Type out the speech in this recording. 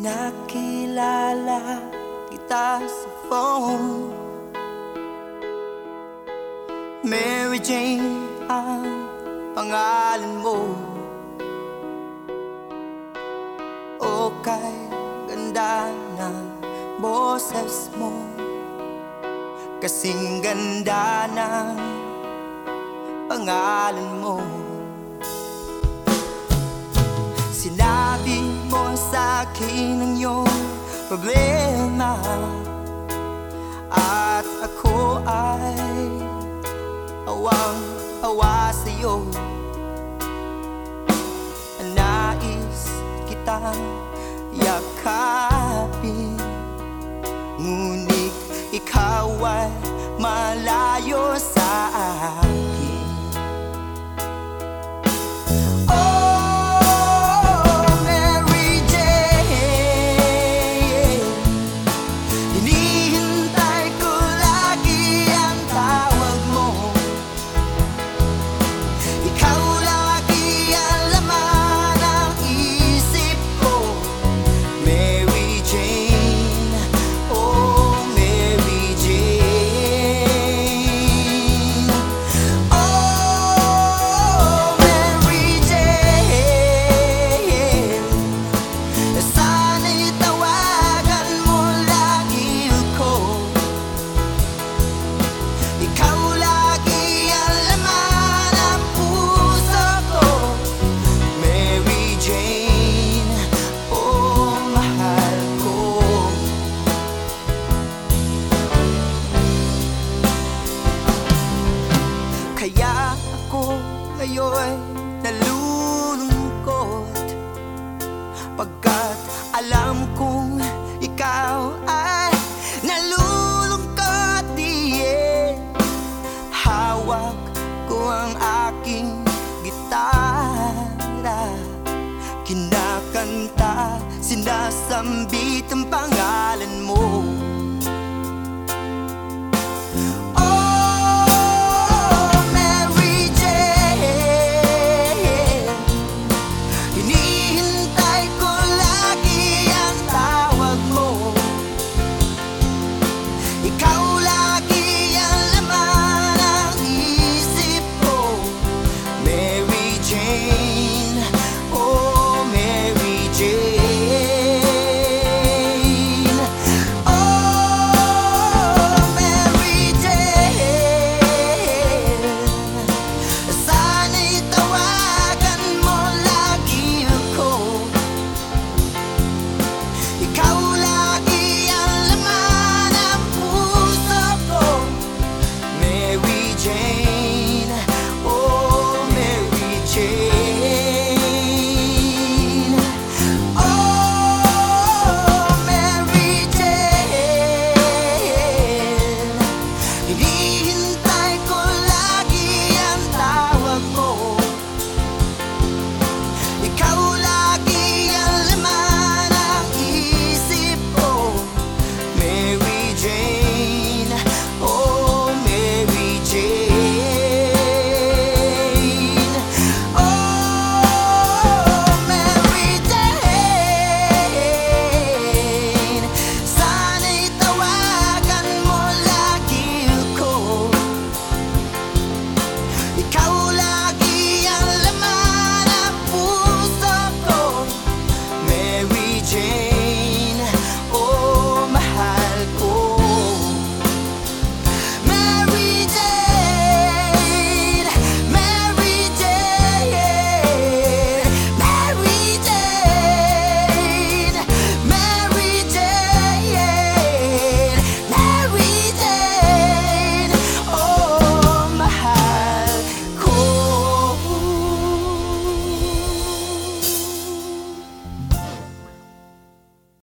Nakilala kita sa phone. Mary Jane ang pangalan mo. O kay ganda ng boses mo. Kasing ganda ng pangalan mo. Sinabi akin ang iyong problema. At ako ay awang-awa sa'yo. Nais kitang ngayon nalulungkot. Pagkat alam kong ikaw ay nalulungkot diye Hawak ko ang aking gitara. Kinakanta, sinasambit ang pangalan mo